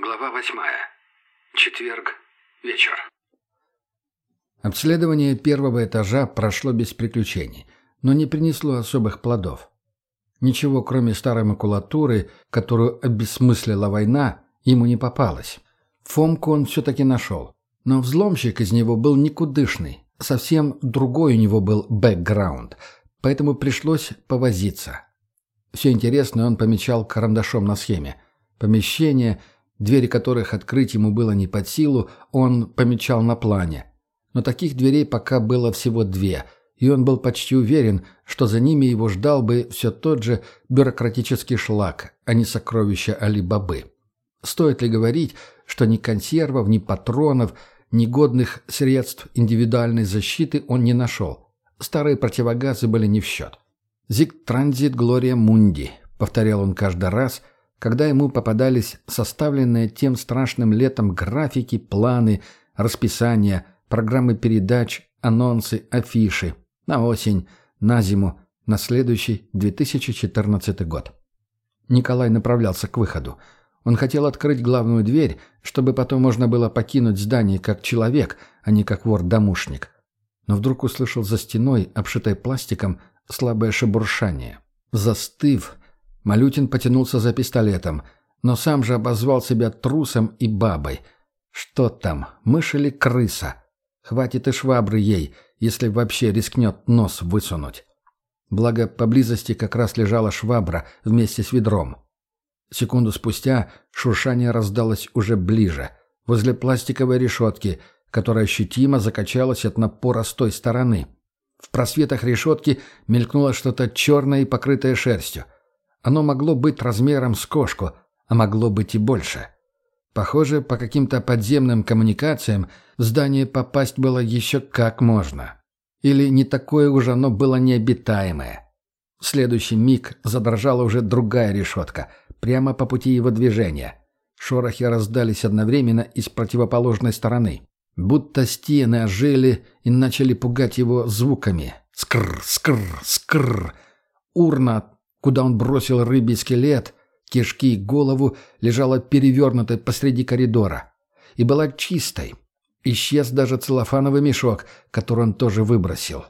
Глава восьмая. Четверг. Вечер. Обследование первого этажа прошло без приключений, но не принесло особых плодов. Ничего, кроме старой макулатуры, которую обесмыслила война, ему не попалось. Фомку он все-таки нашел. Но взломщик из него был никудышный. Совсем другой у него был бэкграунд, поэтому пришлось повозиться. Все интересное он помечал карандашом на схеме. Помещение, двери которых открыть ему было не под силу, он помечал на плане. Но таких дверей пока было всего две, и он был почти уверен, что за ними его ждал бы все тот же бюрократический шлак, а не сокровища Али-Бабы. Стоит ли говорить, что ни консервов, ни патронов, ни годных средств индивидуальной защиты он не нашел. Старые противогазы были не в счет. «Зиг транзит Глория Мунди», — повторял он каждый раз, когда ему попадались составленные тем страшным летом графики, планы, расписания, программы передач, анонсы, афиши. На осень, на зиму, на следующий 2014 год. Николай направлялся к выходу. Он хотел открыть главную дверь, чтобы потом можно было покинуть здание как человек, а не как вор-домушник. Но вдруг услышал за стеной, обшитой пластиком, слабое шебуршание. Застыв, Малютин потянулся за пистолетом, но сам же обозвал себя трусом и бабой. Что там, мышь или крыса? Хватит и швабры ей, если вообще рискнет нос высунуть. Благо, поблизости как раз лежала швабра вместе с ведром. Секунду спустя шуршание раздалось уже ближе, возле пластиковой решетки, которая ощутимо закачалась от напора с той стороны – в просветах решетки мелькнуло что-то черное и покрытое шерстью. Оно могло быть размером с кошку, а могло быть и больше. Похоже, по каким-то подземным коммуникациям в здание попасть было еще как можно. Или не такое уж оно было необитаемое. В следующий миг задрожала уже другая решетка, прямо по пути его движения. Шорохи раздались одновременно из противоположной стороны. Будто стены ожили и начали пугать его звуками. Скр, скр, скр. Урна, куда он бросил рыбий скелет, кишки и голову, лежала перевернутой посреди коридора. И была чистой. Исчез даже целлофановый мешок, который он тоже выбросил.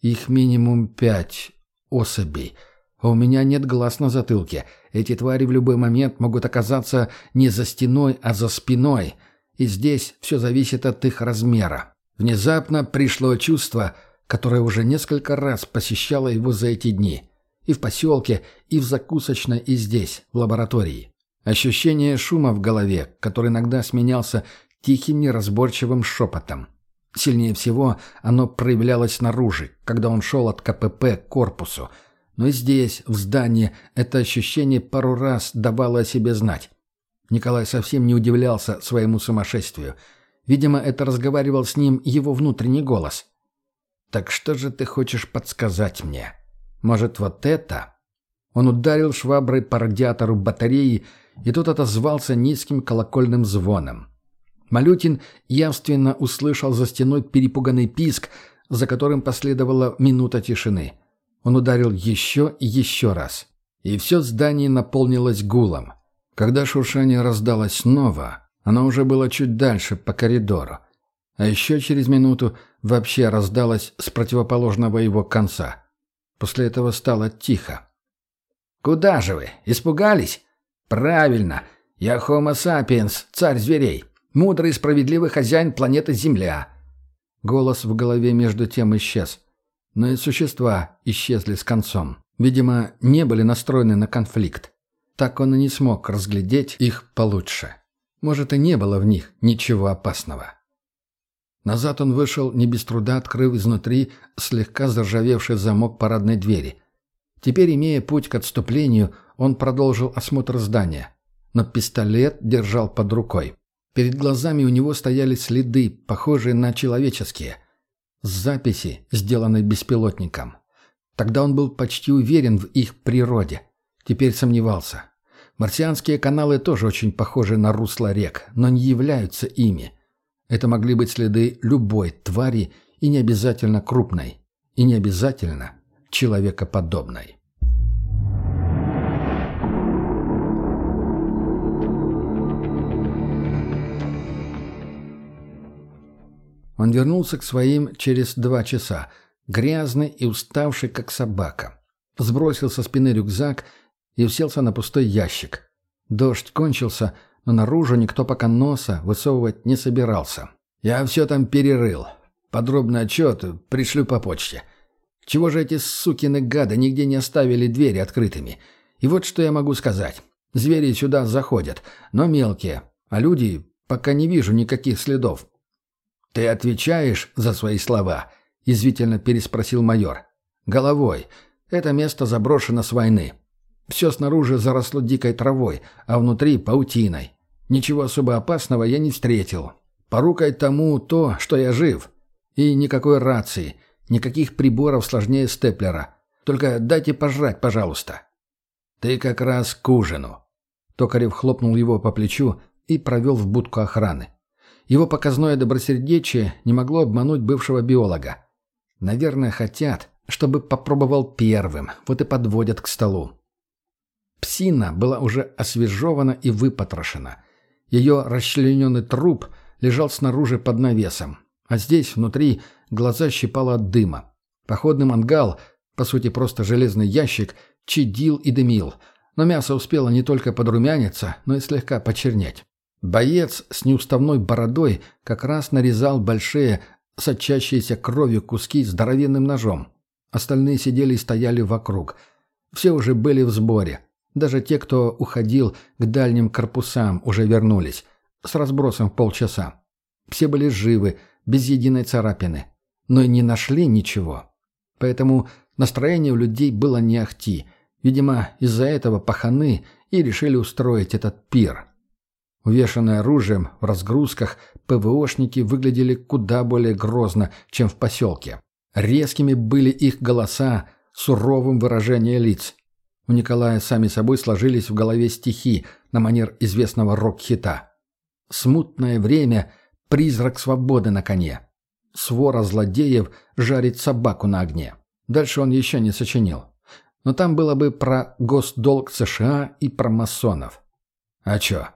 Их минимум пять особей. А у меня нет глаз на затылке. Эти твари в любой момент могут оказаться не за стеной, а за спиной — и здесь все зависит от их размера. Внезапно пришло чувство, которое уже несколько раз посещало его за эти дни. И в поселке, и в закусочной, и здесь, в лаборатории. Ощущение шума в голове, который иногда сменялся тихим неразборчивым шепотом. Сильнее всего оно проявлялось снаружи, когда он шел от КПП к корпусу. Но и здесь, в здании, это ощущение пару раз давало о себе знать. Николай совсем не удивлялся своему сумасшествию. Видимо, это разговаривал с ним его внутренний голос. «Так что же ты хочешь подсказать мне? Может, вот это?» Он ударил шваброй по радиатору батареи, и тот отозвался низким колокольным звоном. Малютин явственно услышал за стеной перепуганный писк, за которым последовала минута тишины. Он ударил еще и еще раз. И все здание наполнилось гулом. Когда шуршание раздалось снова, оно уже было чуть дальше, по коридору. А еще через минуту вообще раздалось с противоположного его конца. После этого стало тихо. «Куда же вы? Испугались?» «Правильно. Я Homo sapiens, царь зверей, мудрый и справедливый хозяин планеты Земля». Голос в голове между тем исчез. Но и существа исчезли с концом. Видимо, не были настроены на конфликт. Так он и не смог разглядеть их получше. Может, и не было в них ничего опасного. Назад он вышел, не без труда открыв изнутри слегка заржавевший замок парадной двери. Теперь, имея путь к отступлению, он продолжил осмотр здания. Но пистолет держал под рукой. Перед глазами у него стояли следы, похожие на человеческие. Записи, сделанные беспилотником. Тогда он был почти уверен в их природе. Теперь сомневался. Марсианские каналы тоже очень похожи на русло рек, но не являются ими. Это могли быть следы любой твари, и не обязательно крупной, и не обязательно человекоподобной. Он вернулся к своим через два часа, грязный и уставший, как собака. Сбросил со спины рюкзак и уселся на пустой ящик. Дождь кончился, но наружу никто пока носа высовывать не собирался. «Я все там перерыл. Подробный отчет пришлю по почте. Чего же эти сукины гады нигде не оставили двери открытыми? И вот что я могу сказать. Звери сюда заходят, но мелкие, а люди пока не вижу никаких следов». «Ты отвечаешь за свои слова?» – язвительно переспросил майор. «Головой. Это место заброшено с войны. Все снаружи заросло дикой травой, а внутри – паутиной. Ничего особо опасного я не встретил. Порукой тому то, что я жив. И никакой рации, никаких приборов сложнее степлера. Только дайте пожрать, пожалуйста. Ты как раз к ужину. Токарев хлопнул его по плечу и провел в будку охраны. Его показное добросердечие не могло обмануть бывшего биолога. Наверное, хотят, чтобы попробовал первым, вот и подводят к столу. Псина была уже освежевана и выпотрошена. Ее расчлененный труп лежал снаружи под навесом, а здесь, внутри, глаза щипало от дыма. Походный мангал, по сути просто железный ящик, чадил и дымил, но мясо успело не только подрумяниться, но и слегка почернеть. Боец с неуставной бородой как раз нарезал большие, сочащиеся кровью куски здоровенным ножом. Остальные сидели и стояли вокруг. Все уже были в сборе. Даже те, кто уходил к дальним корпусам, уже вернулись. С разбросом в полчаса. Все были живы, без единой царапины. Но и не нашли ничего. Поэтому настроение у людей было не ахти. Видимо, из-за этого паханы и решили устроить этот пир. Увешанные оружием, в разгрузках, ПВОшники выглядели куда более грозно, чем в поселке. Резкими были их голоса, суровым выражение лиц. У Николая сами собой сложились в голове стихи на манер известного рок-хита. «Смутное время, призрак свободы на коне. Свора злодеев жарит собаку на огне». Дальше он еще не сочинил. Но там было бы про госдолг США и про масонов. А чё?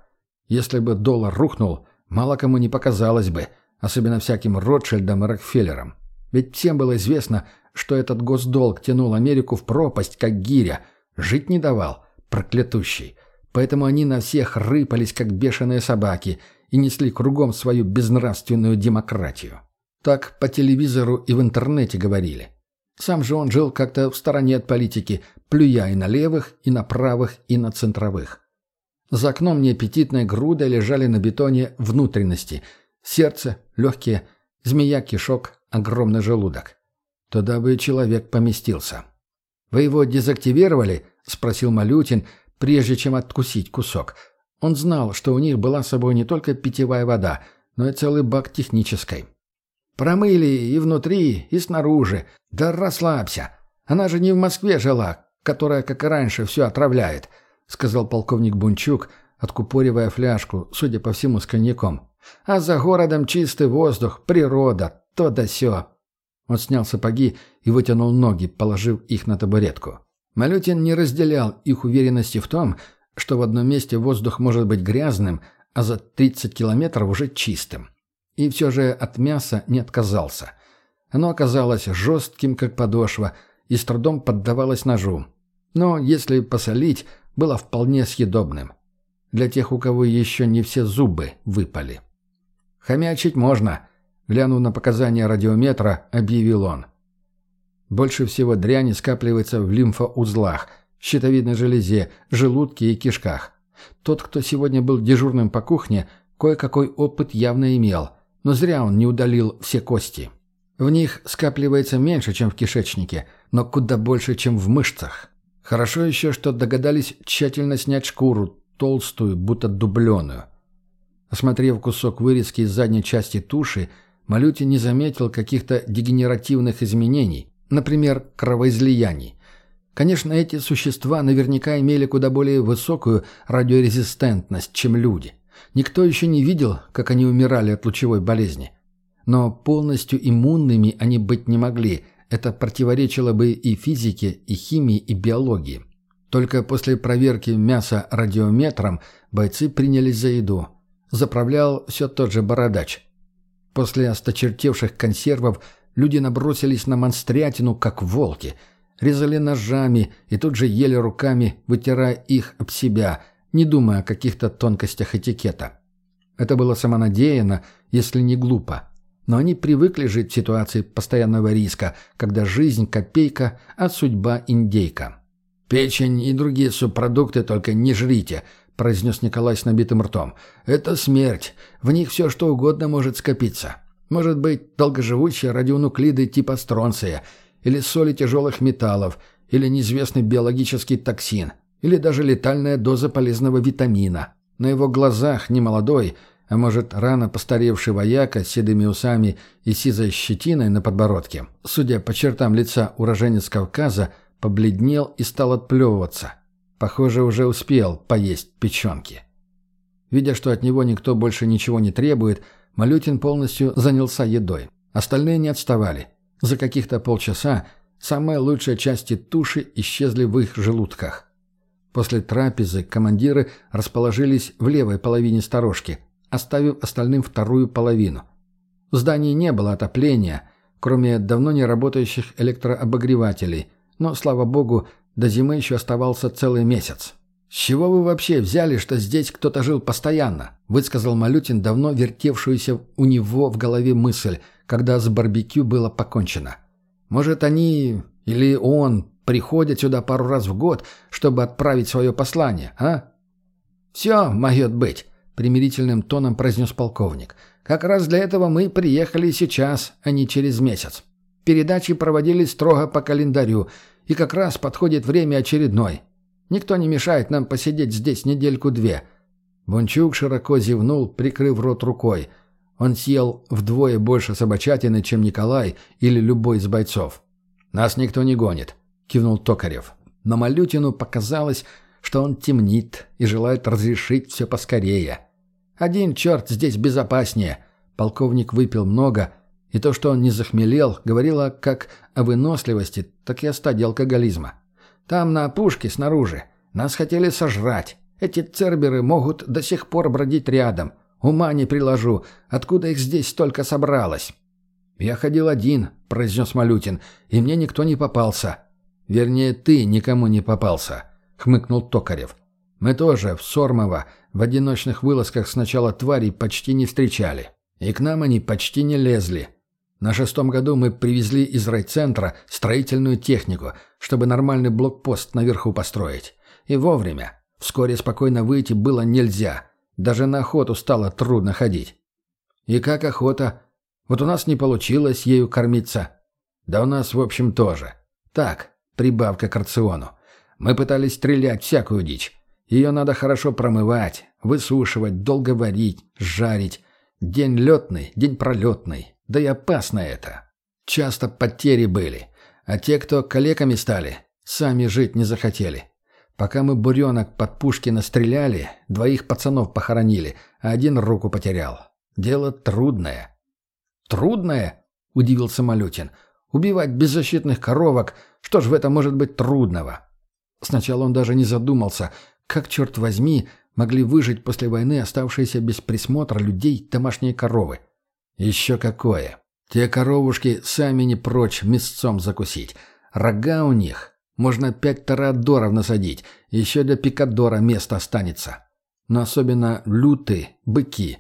Если бы доллар рухнул, мало кому не показалось бы, особенно всяким Ротшильдам и Рокфеллерам. Ведь всем было известно, что этот госдолг тянул Америку в пропасть, как гиря – Жить не давал, проклятущий. Поэтому они на всех рыпались, как бешеные собаки, и несли кругом свою безнравственную демократию. Так по телевизору и в интернете говорили. Сам же он жил как-то в стороне от политики, плюя и на левых, и на правых, и на центровых. За окном неаппетитной грудой лежали на бетоне внутренности. Сердце, легкие, змея-кишок, огромный желудок. Туда бы человек поместился. «Вы его дезактивировали?» — спросил Малютин, прежде чем откусить кусок. Он знал, что у них была с собой не только питьевая вода, но и целый бак технической. «Промыли и внутри, и снаружи. Да расслабься. Она же не в Москве жила, которая, как и раньше, все отравляет», — сказал полковник Бунчук, откупоривая фляжку, судя по всему, с коньяком. «А за городом чистый воздух, природа, то да сё. Он снял сапоги и вытянул ноги, положив их на табуретку. Малютин не разделял их уверенности в том, что в одном месте воздух может быть грязным, а за 30 километров уже чистым. И все же от мяса не отказался. Оно оказалось жестким, как подошва, и с трудом поддавалось ножу. Но, если посолить, было вполне съедобным. Для тех, у кого еще не все зубы выпали. «Хомячить можно», Глянув на показания радиометра, объявил он. Больше всего дряни скапливается в лимфоузлах, щитовидной железе, желудке и кишках. Тот, кто сегодня был дежурным по кухне, кое-какой опыт явно имел, но зря он не удалил все кости. В них скапливается меньше, чем в кишечнике, но куда больше, чем в мышцах. Хорошо еще, что догадались тщательно снять шкуру, толстую, будто дубленую. Осмотрев кусок вырезки из задней части туши, Малюти не заметил каких-то дегенеративных изменений, например, кровоизлияний. Конечно, эти существа наверняка имели куда более высокую радиорезистентность, чем люди. Никто еще не видел, как они умирали от лучевой болезни. Но полностью иммунными они быть не могли. Это противоречило бы и физике, и химии, и биологии. Только после проверки мяса радиометром бойцы принялись за еду. Заправлял все тот же бородач – После осточертевших консервов люди набросились на монстрятину, как волки. Резали ножами и тут же ели руками, вытирая их об себя, не думая о каких-то тонкостях этикета. Это было самонадеянно, если не глупо. Но они привыкли жить в ситуации постоянного риска, когда жизнь – копейка, а судьба – индейка. «Печень и другие субпродукты только не жрите», – произнес Николай с набитым ртом. «Это смерть. В них все что угодно может скопиться. Может быть, долгоживущие радионуклиды типа стронция, или соли тяжелых металлов, или неизвестный биологический токсин, или даже летальная доза полезного витамина. На его глазах немолодой – а может, рано постаревший вояка с седыми усами и сизой щетиной на подбородке, судя по чертам лица уроженец Кавказа, побледнел и стал отплевываться. Похоже, уже успел поесть печенки. Видя, что от него никто больше ничего не требует, Малютин полностью занялся едой. Остальные не отставали. За каких-то полчаса самые лучшие части туши исчезли в их желудках. После трапезы командиры расположились в левой половине сторожки – оставив остальным вторую половину. В здании не было отопления, кроме давно не работающих электрообогревателей, но, слава богу, до зимы еще оставался целый месяц. «С чего вы вообще взяли, что здесь кто-то жил постоянно?» – высказал Малютин давно вертевшуюся у него в голове мысль, когда с барбекю было покончено. «Может, они или он приходят сюда пару раз в год, чтобы отправить свое послание, а?» «Все, может быть примирительным тоном произнес полковник. «Как раз для этого мы приехали сейчас, а не через месяц. Передачи проводились строго по календарю, и как раз подходит время очередной. Никто не мешает нам посидеть здесь недельку-две». Бончук широко зевнул, прикрыв рот рукой. Он съел вдвое больше собачатины, чем Николай или любой из бойцов. «Нас никто не гонит», — кивнул Токарев. Но Малютину показалось, что он темнит и желает разрешить все поскорее. Один черт здесь безопаснее. Полковник выпил много, и то, что он не захмелел, говорило как о выносливости, так и о стадии алкоголизма. Там, на опушке, снаружи, нас хотели сожрать. Эти церберы могут до сих пор бродить рядом. Ума не приложу, откуда их здесь столько собралось. «Я ходил один», — произнес Малютин, — «и мне никто не попался». «Вернее, ты никому не попался», — хмыкнул Токарев. «Мы тоже в Сормово в одиночных вылазках сначала тварей почти не встречали. И к нам они почти не лезли. На шестом году мы привезли из райцентра строительную технику, чтобы нормальный блокпост наверху построить. И вовремя. Вскоре спокойно выйти было нельзя. Даже на охоту стало трудно ходить. И как охота? Вот у нас не получилось ею кормиться. Да у нас, в общем, тоже. Так, прибавка к рациону. Мы пытались стрелять всякую дичь. Ее надо хорошо промывать, высушивать, долго варить, жарить. День летный, день пролетный. Да и опасно это. Часто потери были. А те, кто калеками стали, сами жить не захотели. Пока мы буренок под Пушкина стреляли, двоих пацанов похоронили, а один руку потерял. Дело трудное. «Трудное?» — удивился Малютин. «Убивать беззащитных коровок, что ж в этом может быть трудного?» Сначала он даже не задумался, как, черт возьми, могли выжить после войны оставшиеся без присмотра людей домашние коровы? Еще какое! Те коровушки сами не прочь мясцом закусить. Рога у них. Можно пять тарадоров насадить, еще для пикадора место останется. Но особенно лютые, быки.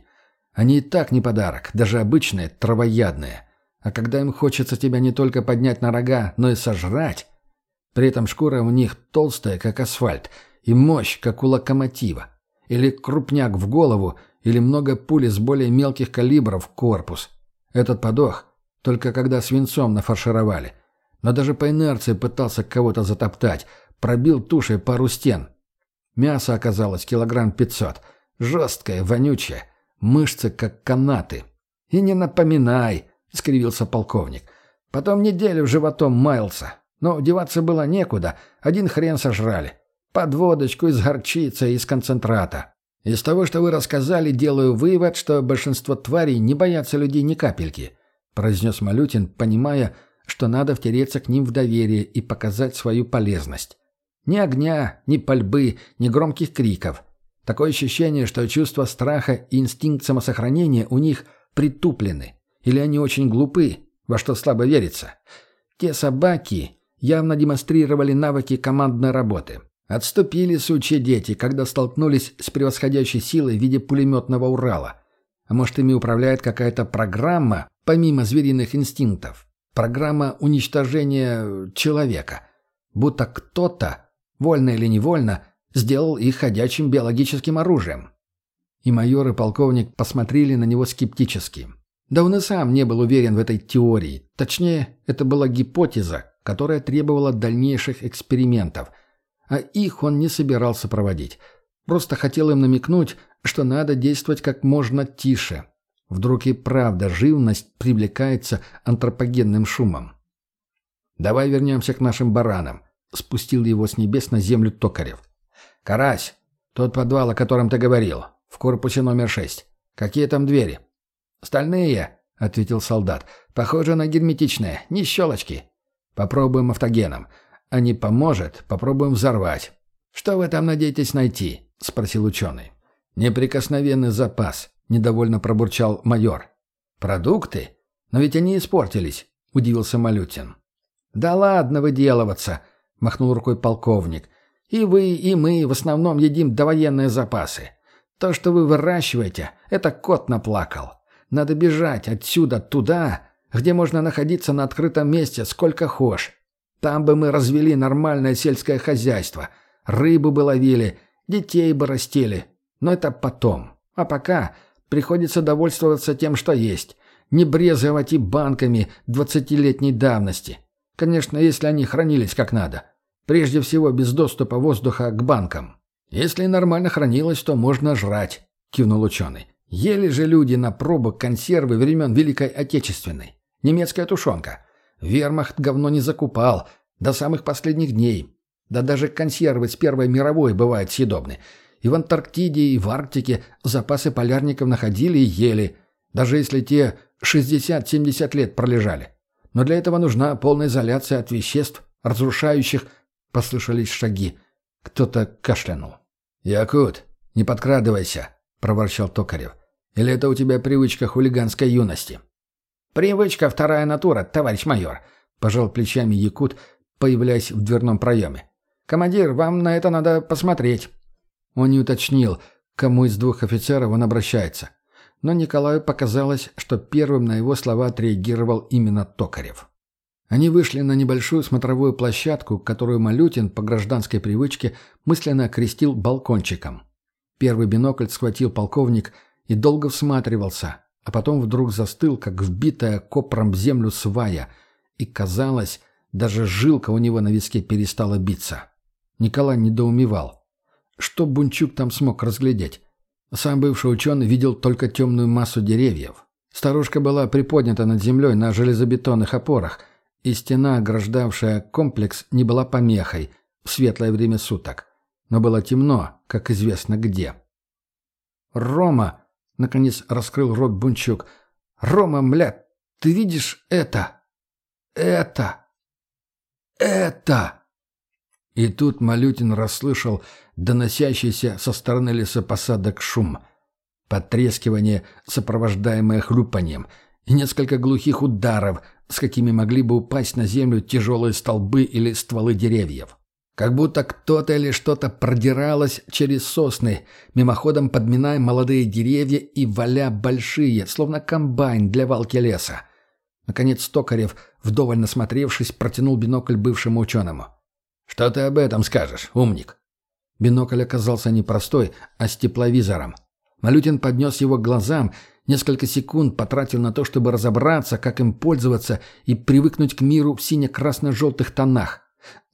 Они и так не подарок, даже обычные, травоядные. А когда им хочется тебя не только поднять на рога, но и сожрать... При этом шкура у них толстая, как асфальт — и мощь, как у локомотива. Или крупняк в голову, или много пули с более мелких калибров в корпус. Этот подох, только когда свинцом нафаршировали. Но даже по инерции пытался кого-то затоптать, пробил тушей пару стен. Мясо оказалось килограмм пятьсот. Жесткое, вонючее. Мышцы, как канаты. «И не напоминай», — скривился полковник. «Потом неделю животом маялся. Но деваться было некуда. Один хрен сожрали. Под водочку из горчицы и из концентрата. Из того, что вы рассказали, делаю вывод, что большинство тварей не боятся людей ни капельки», — произнес Малютин, понимая, что надо втереться к ним в доверие и показать свою полезность. Ни огня, ни пальбы, ни громких криков. Такое ощущение, что чувство страха и инстинкт самосохранения у них притуплены. Или они очень глупы, во что слабо верится. Те собаки явно демонстрировали навыки командной работы. Отступили сучьи дети, когда столкнулись с превосходящей силой в виде пулеметного Урала. А может, ими управляет какая-то программа, помимо звериных инстинктов. Программа уничтожения человека. Будто кто-то, вольно или невольно, сделал их ходячим биологическим оружием. И майор и полковник посмотрели на него скептически. Да он и сам не был уверен в этой теории. Точнее, это была гипотеза, которая требовала дальнейших экспериментов. А их он не собирался проводить. Просто хотел им намекнуть, что надо действовать как можно тише. Вдруг и правда живность привлекается антропогенным шумом. «Давай вернемся к нашим баранам», — спустил его с небес на землю Токарев. «Карась, тот подвал, о котором ты говорил, в корпусе номер шесть. Какие там двери?» «Стальные», — ответил солдат. «Похоже на герметичные, не щелочки. Попробуем автогеном. А не поможет, попробуем взорвать». «Что вы там надеетесь найти?» — спросил ученый. «Неприкосновенный запас», — недовольно пробурчал майор. «Продукты? Но ведь они испортились», — удивился Малютин. «Да ладно выделываться», — махнул рукой полковник. «И вы, и мы в основном едим довоенные запасы. То, что вы выращиваете, это кот наплакал. Надо бежать отсюда туда, где можно находиться на открытом месте сколько хошь. Там бы мы развели нормальное сельское хозяйство, рыбу бы ловили, детей бы растили. Но это потом. А пока приходится довольствоваться тем, что есть. Не брезговать и банками двадцатилетней давности. Конечно, если они хранились как надо. Прежде всего, без доступа воздуха к банкам. «Если нормально хранилось, то можно жрать», — кивнул ученый. «Ели же люди на пробу консервы времен Великой Отечественной. Немецкая тушенка. Вермахт говно не закупал. До самых последних дней. Да даже консервы с Первой мировой бывают съедобны. И в Антарктиде, и в Арктике запасы полярников находили и ели. Даже если те 60-70 лет пролежали. Но для этого нужна полная изоляция от веществ, разрушающих... Послышались шаги. Кто-то кашлянул. «Якут, не подкрадывайся», — проворчал Токарев. «Или это у тебя привычка хулиганской юности?» «Привычка вторая натура, товарищ майор», — пожал плечами Якут, появляясь в дверном проеме. «Командир, вам на это надо посмотреть». Он не уточнил, кому из двух офицеров он обращается. Но Николаю показалось, что первым на его слова отреагировал именно Токарев. Они вышли на небольшую смотровую площадку, которую Малютин по гражданской привычке мысленно окрестил балкончиком. Первый бинокль схватил полковник и долго всматривался, а потом вдруг застыл, как вбитая копром в землю свая, и, казалось, даже жилка у него на виске перестала биться. Николай недоумевал. Что Бунчук там смог разглядеть? Сам бывший ученый видел только темную массу деревьев. Старушка была приподнята над землей на железобетонных опорах – и стена, ограждавшая комплекс, не была помехой в светлое время суток. Но было темно, как известно где. «Рома!» — наконец раскрыл рот Бунчук. «Рома, мля, ты видишь это? Это! Это!» И тут Малютин расслышал доносящийся со стороны лесопосадок шум. Потрескивание, сопровождаемое хлюпанием, и несколько глухих ударов, с какими могли бы упасть на землю тяжелые столбы или стволы деревьев. Как будто кто-то или что-то продиралось через сосны, мимоходом подминая молодые деревья и валя большие, словно комбайн для валки леса. Наконец Токарев, вдоволь насмотревшись, протянул бинокль бывшему ученому. «Что ты об этом скажешь, умник?» Бинокль оказался не простой, а с тепловизором. Малютин поднес его к глазам Несколько секунд потратил на то, чтобы разобраться, как им пользоваться и привыкнуть к миру в сине-красно-желтых тонах.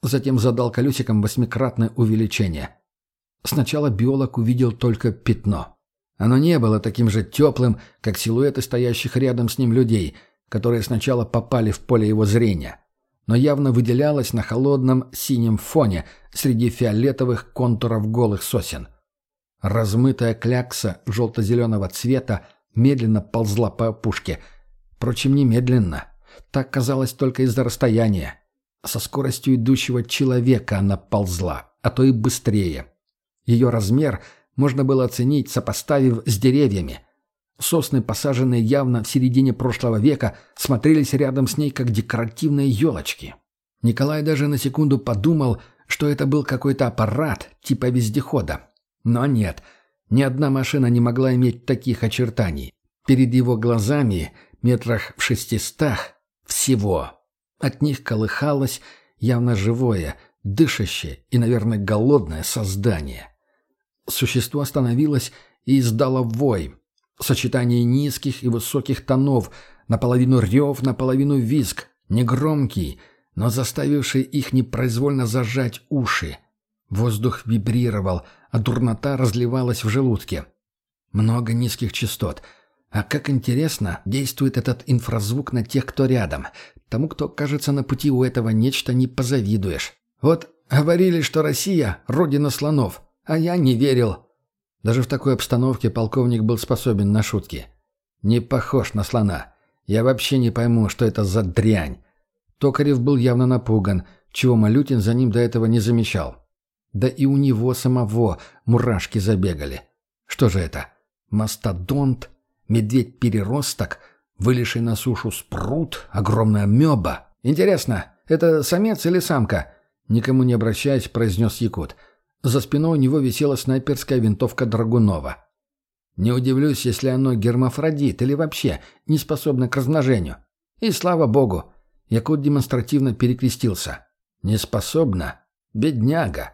Затем задал колесиком восьмикратное увеличение. Сначала биолог увидел только пятно. Оно не было таким же теплым, как силуэты стоящих рядом с ним людей, которые сначала попали в поле его зрения, но явно выделялось на холодном синем фоне среди фиолетовых контуров голых сосен. Размытая клякса желто-зеленого цвета медленно ползла по опушке. Впрочем, не медленно. Так казалось только из-за расстояния. Со скоростью идущего человека она ползла, а то и быстрее. Ее размер можно было оценить, сопоставив с деревьями. Сосны, посаженные явно в середине прошлого века, смотрелись рядом с ней, как декоративные елочки. Николай даже на секунду подумал, что это был какой-то аппарат типа вездехода. Но нет, ни одна машина не могла иметь таких очертаний. Перед его глазами, метрах в шестистах, всего. От них колыхалось явно живое, дышащее и, наверное, голодное создание. Существо остановилось и издало вой. Сочетание низких и высоких тонов, наполовину рев, наполовину визг, негромкий, но заставивший их непроизвольно зажать уши. Воздух вибрировал, а дурнота разливалась в желудке. Много низких частот. А как интересно действует этот инфразвук на тех, кто рядом. Тому, кто кажется на пути у этого нечто, не позавидуешь. Вот говорили, что Россия — родина слонов, а я не верил. Даже в такой обстановке полковник был способен на шутки. Не похож на слона. Я вообще не пойму, что это за дрянь. Токарев был явно напуган, чего Малютин за ним до этого не замечал. Да и у него самого мурашки забегали. Что же это? Мастодонт? Медведь-переросток? Вылезший на сушу спрут? Огромная меба? Интересно, это самец или самка? Никому не обращаясь, произнес Якут. За спиной у него висела снайперская винтовка Драгунова. Не удивлюсь, если оно гермафродит или вообще не способно к размножению. И слава богу, Якут демонстративно перекрестился. Не способна? Бедняга.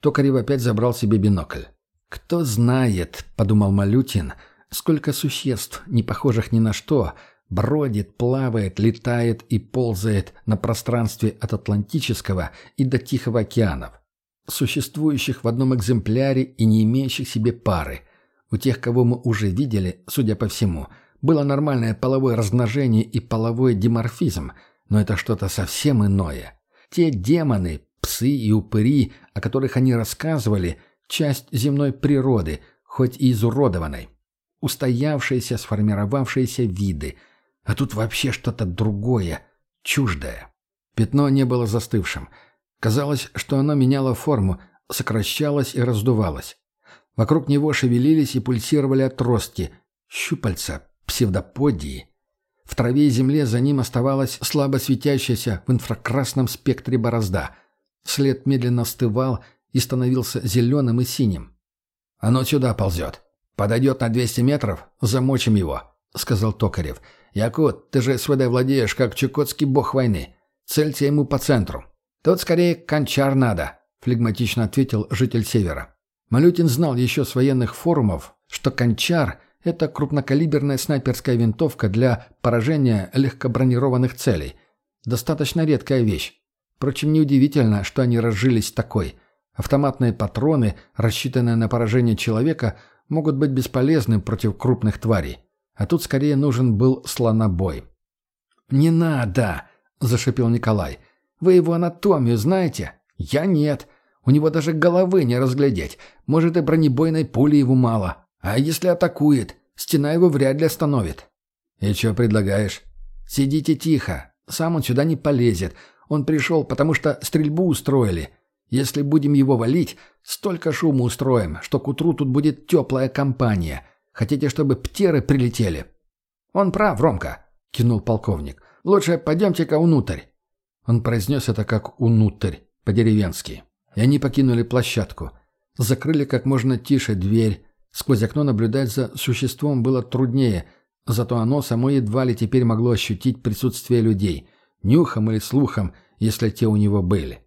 Токарев опять забрал себе бинокль. «Кто знает», — подумал Малютин, — «сколько существ, не похожих ни на что, бродит, плавает, летает и ползает на пространстве от Атлантического и до Тихого океанов, существующих в одном экземпляре и не имеющих себе пары. У тех, кого мы уже видели, судя по всему, было нормальное половое размножение и половой диморфизм, но это что-то совсем иное. Те демоны, псы и упыри, о которых они рассказывали, часть земной природы, хоть и изуродованной. Устоявшиеся, сформировавшиеся виды – а тут вообще что-то другое, чуждое. Пятно не было застывшим. Казалось, что оно меняло форму, сокращалось и раздувалось. Вокруг него шевелились и пульсировали отростки, щупальца, псевдоподии. В траве и земле за ним оставалась слабо светящаяся в инфракрасном спектре борозда. След медленно остывал и становился зеленым и синим. «Оно сюда ползет. Подойдет на 200 метров, замочим его», — сказал Токарев. «Якут, ты же СВД владеешь, как чукотский бог войны. Цельте ему по центру». «Тут скорее кончар надо», — флегматично ответил житель Севера. Малютин знал еще с военных форумов, что кончар — это крупнокалиберная снайперская винтовка для поражения легкобронированных целей. Достаточно редкая вещь. Впрочем, неудивительно, что они разжились такой. Автоматные патроны, рассчитанные на поражение человека, могут быть бесполезны против крупных тварей. А тут скорее нужен был слонобой. «Не надо!» – зашипел Николай. «Вы его анатомию знаете? Я нет. У него даже головы не разглядеть. Может, и бронебойной пули его мало. А если атакует? Стена его вряд ли остановит». «И что предлагаешь?» «Сидите тихо. Сам он сюда не полезет. Он пришел, потому что стрельбу устроили. Если будем его валить, столько шума устроим, что к утру тут будет теплая компания. Хотите, чтобы птеры прилетели?» «Он прав, Ромка», — кинул полковник. «Лучше пойдемте-ка внутрь». Он произнес это как «унутрь», по-деревенски. И они покинули площадку. Закрыли как можно тише дверь. Сквозь окно наблюдать за существом было труднее, зато оно само едва ли теперь могло ощутить присутствие людей, нюхом или слухом, если те у него были.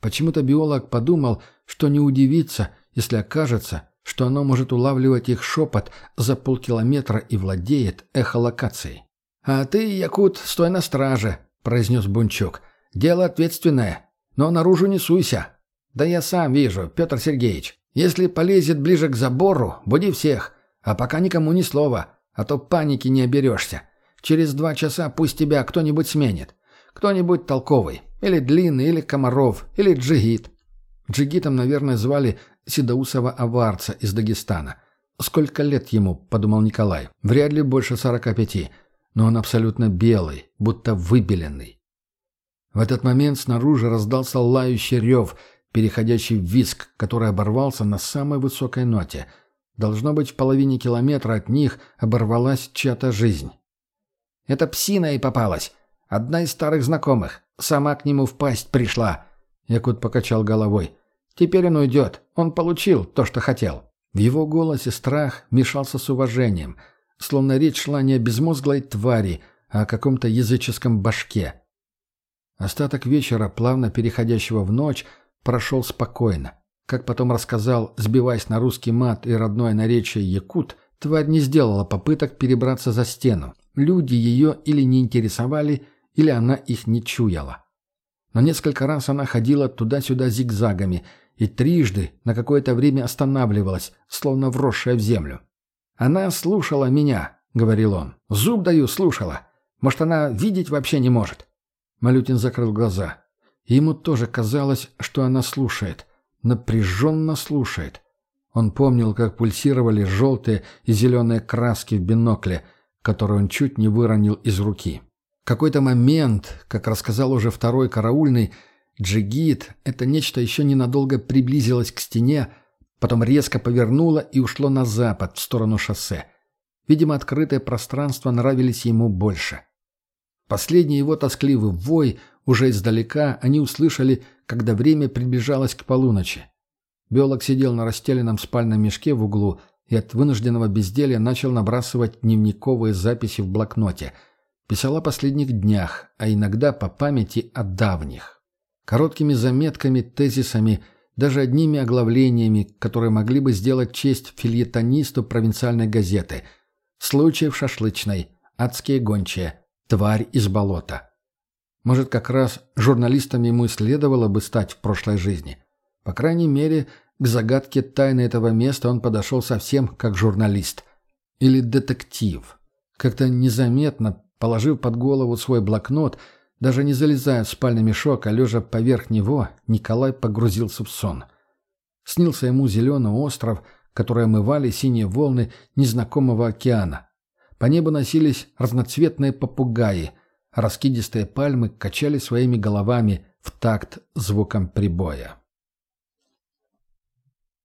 Почему-то биолог подумал, что не удивится, если окажется, что оно может улавливать их шепот за полкилометра и владеет эхолокацией. «А ты, Якут, стой на страже», — произнес Бунчук. «Дело ответственное, но наружу не суйся». «Да я сам вижу, Петр Сергеевич. Если полезет ближе к забору, буди всех, а пока никому ни слова, а то паники не оберешься. Через два часа пусть тебя кто-нибудь сменит. Кто-нибудь толковый, или Длинный, или Комаров, или Джигит. Джигитом, наверное, звали седоусого аварца из Дагестана. «Сколько лет ему?» – подумал Николай. «Вряд ли больше сорока пяти, но он абсолютно белый, будто выбеленный». В этот момент снаружи раздался лающий рев, переходящий в виск, который оборвался на самой высокой ноте. Должно быть, в половине километра от них оборвалась чья-то жизнь. «Это псина и попалась. Одна из старых знакомых. Сама к нему в пасть пришла». Якут покачал головой. «Теперь он уйдет. Он получил то, что хотел». В его голосе страх мешался с уважением, словно речь шла не о безмозглой твари, а о каком-то языческом башке. Остаток вечера, плавно переходящего в ночь, прошел спокойно. Как потом рассказал, сбиваясь на русский мат и родное наречие якут, тварь не сделала попыток перебраться за стену. Люди ее или не интересовали, или она их не чуяла. Но несколько раз она ходила туда-сюда зигзагами и трижды на какое-то время останавливалась, словно вросшая в землю. «Она слушала меня», — говорил он. «Зуб даю, слушала. Может, она видеть вообще не может?» Малютин закрыл глаза. Ему тоже казалось, что она слушает — напряженно слушает. Он помнил, как пульсировали желтые и зеленые краски в бинокле, который он чуть не выронил из руки. Какой-то момент, как рассказал уже второй караульный, джигит, это нечто еще ненадолго приблизилось к стене, потом резко повернуло и ушло на запад, в сторону шоссе. Видимо, открытое пространство нравились ему больше. Последний его тоскливый вой уже издалека они услышали, когда время приближалось к полуночи. Биолог сидел на расстеленном спальном мешке в углу и от вынужденного безделья начал набрасывать дневниковые записи в блокноте. Писал о последних днях, а иногда по памяти о давних. Короткими заметками, тезисами, даже одними оглавлениями, которые могли бы сделать честь фильетонисту провинциальной газеты. Случай в шашлычной, адские гончие, тварь из болота. Может, как раз журналистом ему и следовало бы стать в прошлой жизни. По крайней мере, к загадке тайны этого места он подошел совсем как журналист. Или детектив. Как-то незаметно, положив под голову свой блокнот, даже не залезая в спальный мешок, а лежа поверх него, Николай погрузился в сон. Снился ему зеленый остров, который омывали синие волны незнакомого океана. По небу носились разноцветные попугаи — Раскидистые пальмы качали своими головами в такт звуком прибоя.